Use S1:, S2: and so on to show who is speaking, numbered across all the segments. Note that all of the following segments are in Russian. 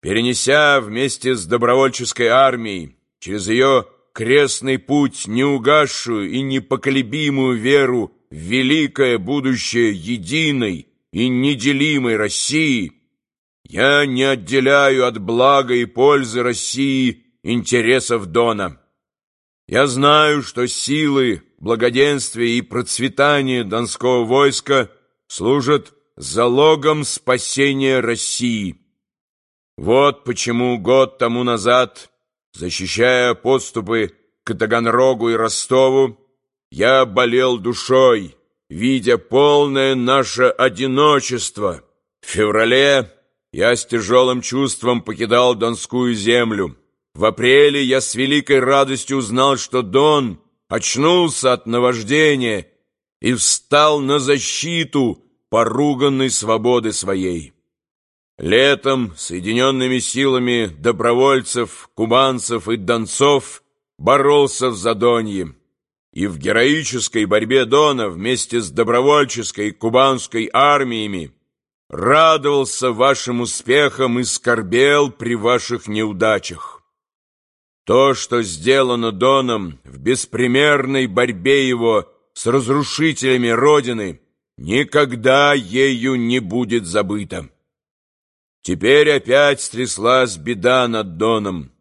S1: перенеся вместе с добровольческой армией через ее крестный путь неугасшую и непоколебимую веру в великое будущее единой и неделимой России, я не отделяю от блага и пользы России интересов Дона. Я знаю, что силы, благоденствие и процветание Донского войска служат залогом спасения России. Вот почему год тому назад, защищая подступы к Таганрогу и Ростову, я болел душой, видя полное наше одиночество. В феврале я с тяжелым чувством покидал Донскую землю. В апреле я с великой радостью узнал, что Дон очнулся от наваждения и встал на защиту поруганной свободы своей. Летом соединенными силами добровольцев, кубанцев и донцов боролся в Задонье, и в героической борьбе Дона вместе с добровольческой кубанской армиями радовался вашим успехам и скорбел при ваших неудачах. То, что сделано Доном в беспримерной борьбе его с разрушителями Родины, никогда ею не будет забыто. Теперь опять стряслась беда над Доном.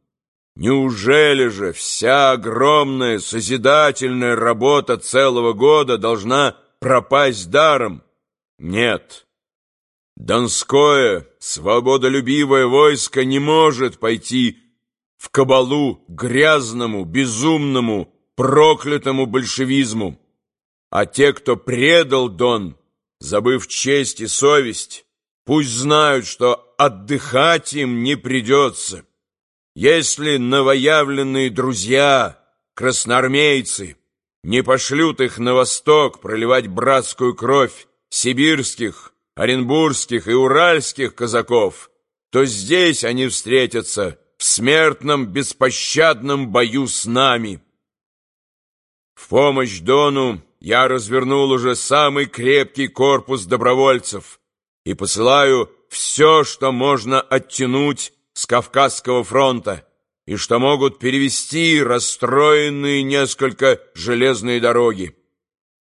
S1: Неужели же вся огромная созидательная работа целого года должна пропасть даром? Нет. Донское свободолюбивое войско не может пойти в кабалу грязному, безумному, проклятому большевизму. А те, кто предал Дон, забыв честь и совесть, пусть знают, что отдыхать им не придется. Если новоявленные друзья, красноармейцы, не пошлют их на восток проливать братскую кровь сибирских, оренбургских и уральских казаков, то здесь они встретятся в смертном беспощадном бою с нами. В помощь Дону я развернул уже самый крепкий корпус добровольцев и посылаю все, что можно оттянуть с Кавказского фронта и что могут перевести расстроенные несколько железные дороги.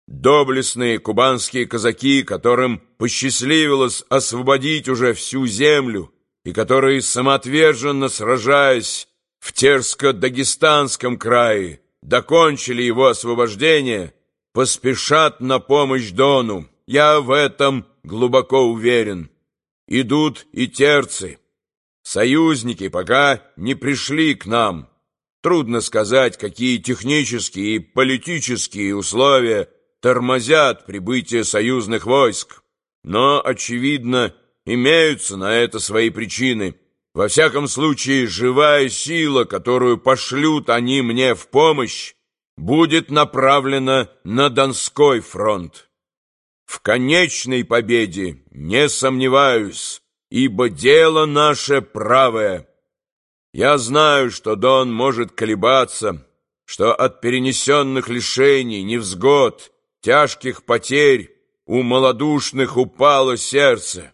S1: Доблестные кубанские казаки, которым посчастливилось освободить уже всю землю, и которые, самоотверженно сражаясь в Терско-Дагестанском крае, докончили его освобождение, поспешат на помощь Дону. Я в этом глубоко уверен. Идут и терцы. Союзники пока не пришли к нам. Трудно сказать, какие технические и политические условия тормозят прибытие союзных войск. Но, очевидно, имеются на это свои причины. Во всяком случае, живая сила, которую пошлют они мне в помощь, будет направлена на Донской фронт. В конечной победе не сомневаюсь, ибо дело наше правое. Я знаю, что Дон может колебаться, что от перенесенных лишений, невзгод, тяжких потерь у малодушных упало сердце.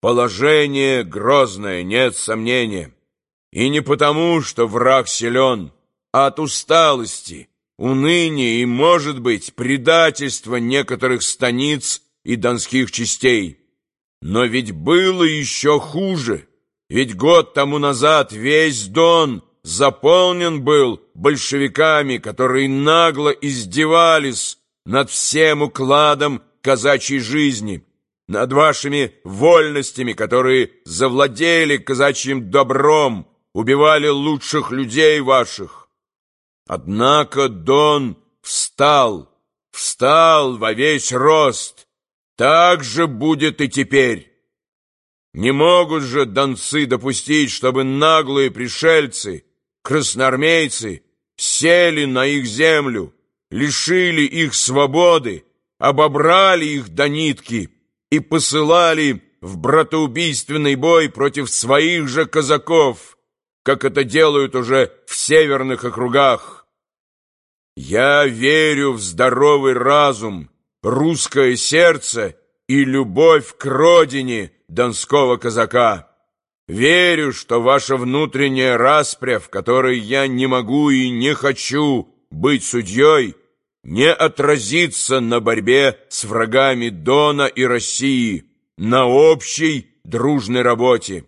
S1: Положение грозное, нет сомнения. И не потому, что враг силен, а от усталости, уныния и, может быть, предательства некоторых станиц и донских частей. Но ведь было еще хуже. Ведь год тому назад весь Дон заполнен был большевиками, которые нагло издевались над всем укладом казачьей жизни, над вашими вольностями, которые завладели казачьим добром, убивали лучших людей ваших. Однако Дон встал, встал во весь рост. Так же будет и теперь. Не могут же донцы допустить, чтобы наглые пришельцы, красноармейцы, сели на их землю, лишили их свободы, обобрали их до нитки и посылали в братоубийственный бой против своих же казаков, как это делают уже в северных округах. Я верю в здоровый разум, русское сердце и любовь к родине донского казака. Верю, что ваша внутренняя распря, в которой я не могу и не хочу быть судьей, не отразится на борьбе с врагами Дона и России, на общей дружной работе.